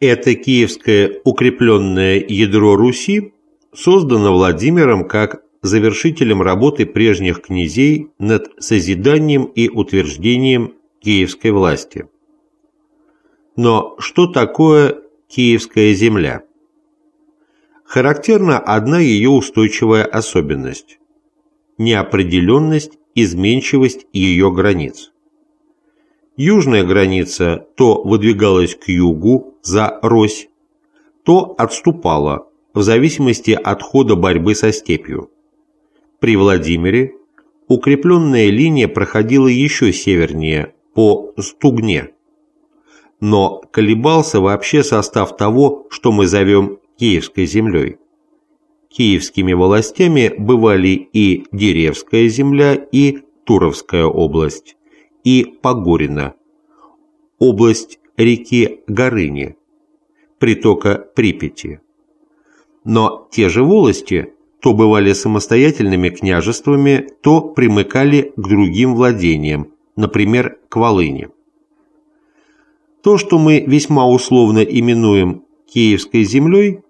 Это киевское укрепленное ядро Руси создано Владимиром как завершителем работы прежних князей над созиданием и утверждением киевской власти. Но что такое киевская земля? Характерна одна ее устойчивая особенность – неопределенность, изменчивость ее границ. Южная граница то выдвигалась к югу за Рось, то отступала в зависимости от хода борьбы со степью. При Владимире укрепленная линия проходила еще севернее, по Стугне. Но колебался вообще состав того, что мы зовем Киевской землей. Киевскими властями бывали и Деревская земля, и Туровская область, и Погорина, область реки Горыни, притока Припяти. Но те же волости то бывали самостоятельными княжествами, то примыкали к другим владениям, например, к Волыни. То, что мы весьма условно именуем Киевской землей,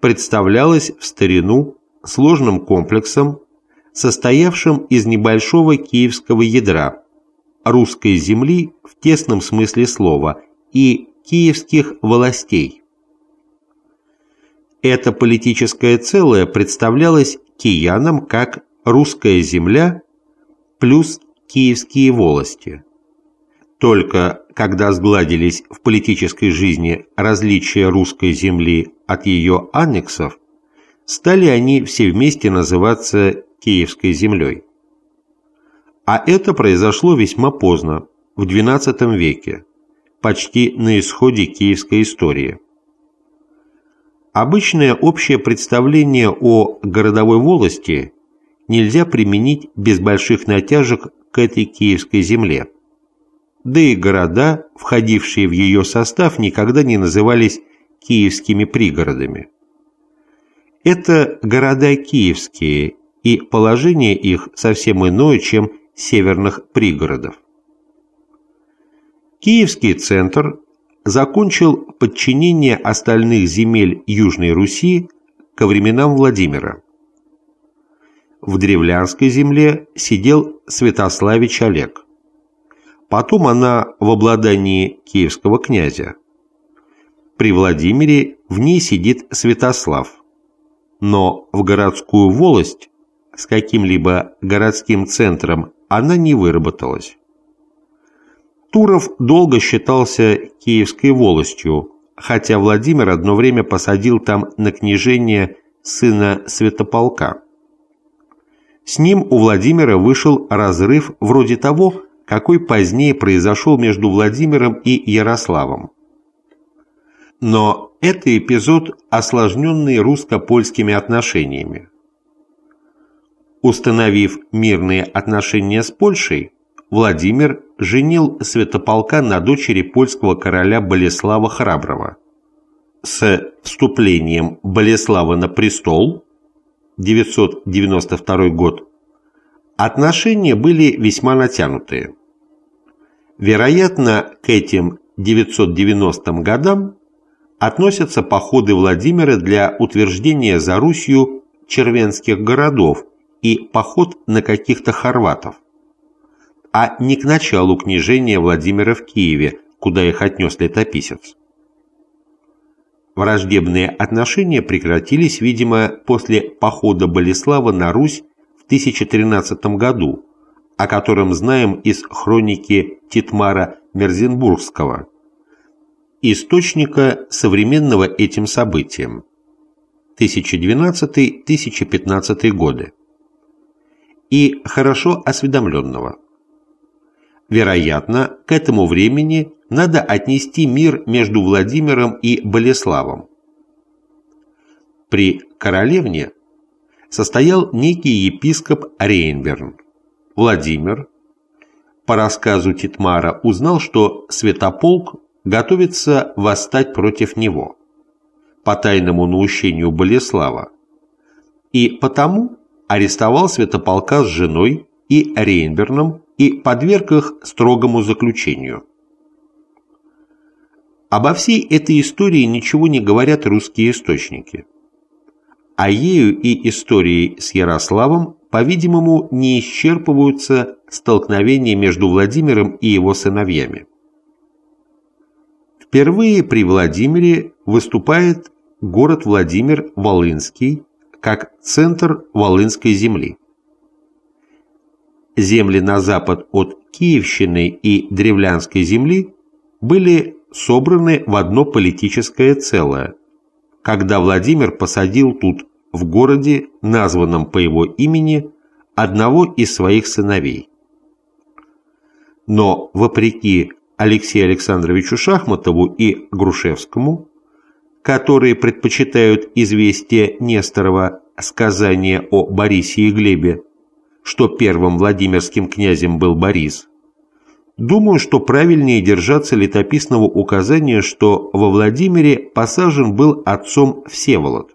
представлялось в старину сложным комплексом, состоявшим из небольшого киевского ядра, русской земли в тесном смысле слова и киевских властей. Это политическое целое представлялось киянам как русская земля плюс киевские волости. Только когда сгладились в политической жизни различия русской земли от ее аннексов, стали они все вместе называться Киевской землей. А это произошло весьма поздно, в XII веке, почти на исходе киевской истории. Обычное общее представление о городовой волости нельзя применить без больших натяжек к этой киевской земле. Да и города, входившие в ее состав, никогда не назывались киевскими пригородами. Это города киевские, и положение их совсем иное, чем северных пригородов. Киевский центр закончил подчинение остальных земель Южной Руси ко временам Владимира. В Древлянской земле сидел Святославич Олег. Потом она в обладании киевского князя. При Владимире в ней сидит Святослав. Но в городскую волость с каким-либо городским центром она не выработалась. Туров долго считался киевской волостью, хотя Владимир одно время посадил там на княжение сына Святополка. С ним у Владимира вышел разрыв вроде того, какой позднее произошел между Владимиром и Ярославом. Но это эпизод, осложненный русско-польскими отношениями. Установив мирные отношения с Польшей, Владимир женил Святополка на дочери польского короля Болеслава Храброго. С вступлением Болеслава на престол 992 год отношения были весьма натянутые. Вероятно, к этим 990 годам относятся походы Владимира для утверждения за Русью червенских городов и поход на каких-то хорватов, а не к началу княжения Владимира в Киеве, куда их отнес летописец. Враждебные отношения прекратились, видимо, после похода Болеслава на Русь в 1013 году, о котором знаем из хроники Титмара Мерзенбургского, источника современного этим событиям, 1012-1015 годы, и хорошо осведомленного. Вероятно, к этому времени надо отнести мир между Владимиром и Болеславом. При королевне состоял некий епископ Рейнберн. Владимир, по рассказу Титмара, узнал, что Святополк готовится восстать против него по тайному наущению Болеслава, и потому арестовал Святополка с женой и Рейнберном и подверг их строгому заключению. Обо всей этой истории ничего не говорят русские источники. А ею и историей с Ярославом, по-видимому, не исчерпываются столкновения между Владимиром и его сыновьями. Впервые при Владимире выступает город Владимир Волынский как центр Волынской земли. Земли на запад от Киевщины и Древлянской земли были собраны в одно политическое целое, когда Владимир посадил тут, в городе, названном по его имени, одного из своих сыновей. Но, вопреки Алексею Александровичу Шахматову и Грушевскому, которые предпочитают известие Несторова сказание о Борисе и Глебе, что первым Владимирским князем был Борис, думаю, что правильнее держаться летописного указания, что во Владимире посажен был отцом Всеволод.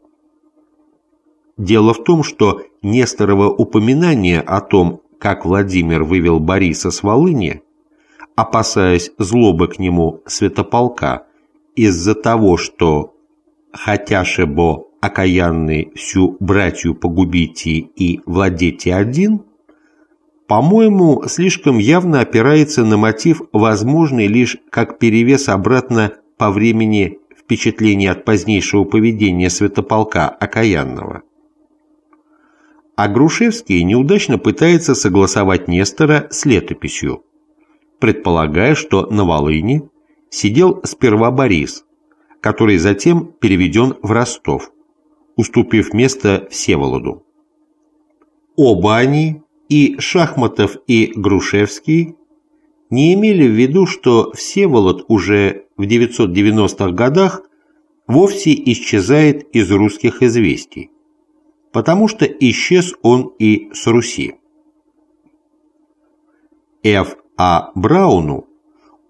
Дело в том, что Несторово упоминание о том, как Владимир вывел Бориса с Волыни, опасаясь злобы к нему святополка из-за того, что «хотяше бо окаянный всю братью погубите и владете один», по-моему, слишком явно опирается на мотив, возможный лишь как перевес обратно по времени впечатления от позднейшего поведения святополка окаянного. А Грушевский неудачно пытается согласовать Нестора с летописью, предполагая, что на Волыне сидел сперва Борис, который затем переведен в Ростов, уступив место Всеволоду. Оба они, и Шахматов, и Грушевский, не имели в виду, что Всеволод уже в 990-х годах вовсе исчезает из русских известий, потому что исчез он и с Руси. Ф. А. Брауну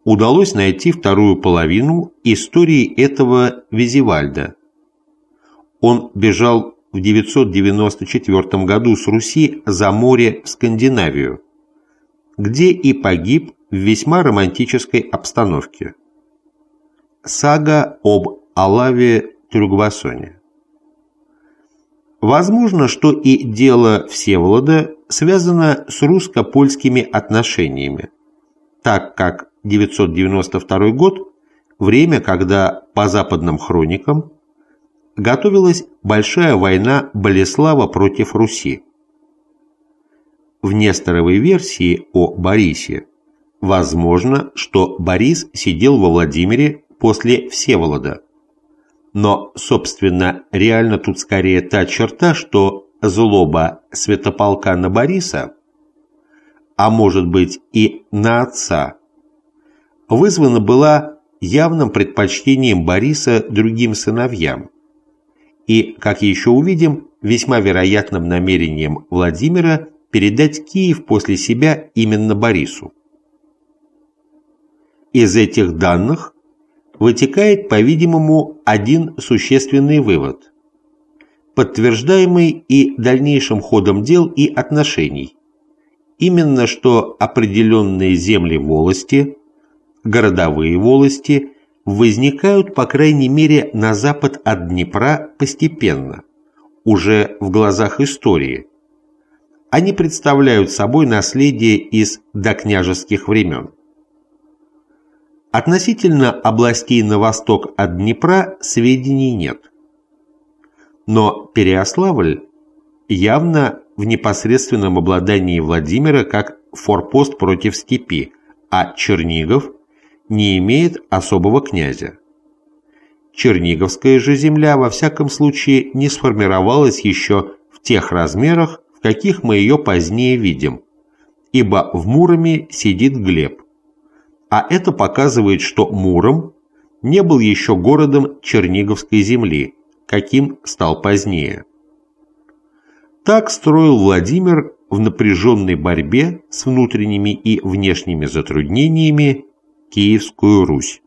удалось найти вторую половину истории этого Визивальда. Он бежал в 994 году с Руси за море в Скандинавию, где и погиб в весьма романтической обстановке. Сага об Алаве Трюгвасоне. Возможно, что и дело Всеволода связано с русско-польскими отношениями, так как 992 год – время, когда по западным хроникам готовилась большая война Болеслава против Руси. В Несторовой версии о Борисе возможно, что Борис сидел во Владимире после Всеволода. Но, собственно, реально тут скорее та черта, что злоба святополка на Бориса, а может быть и на отца, вызвана была явным предпочтением Бориса другим сыновьям и, как еще увидим, весьма вероятным намерением Владимира передать Киев после себя именно Борису. Из этих данных вытекает, по-видимому, один существенный вывод, подтверждаемый и дальнейшим ходом дел и отношений, именно что определенные земли волости, городовые волости возникают, по крайней мере, на запад от Днепра постепенно, уже в глазах истории. Они представляют собой наследие из докняжеских времен. Относительно областей на восток от Днепра сведений нет. Но Переославль явно в непосредственном обладании Владимира как форпост против степи, а Чернигов не имеет особого князя. Черниговская же земля во всяком случае не сформировалась еще в тех размерах, в каких мы ее позднее видим, ибо в Муроме сидит Глеб. А это показывает, что Муром не был еще городом Черниговской земли, каким стал позднее. Так строил Владимир в напряженной борьбе с внутренними и внешними затруднениями Киевскую Русь.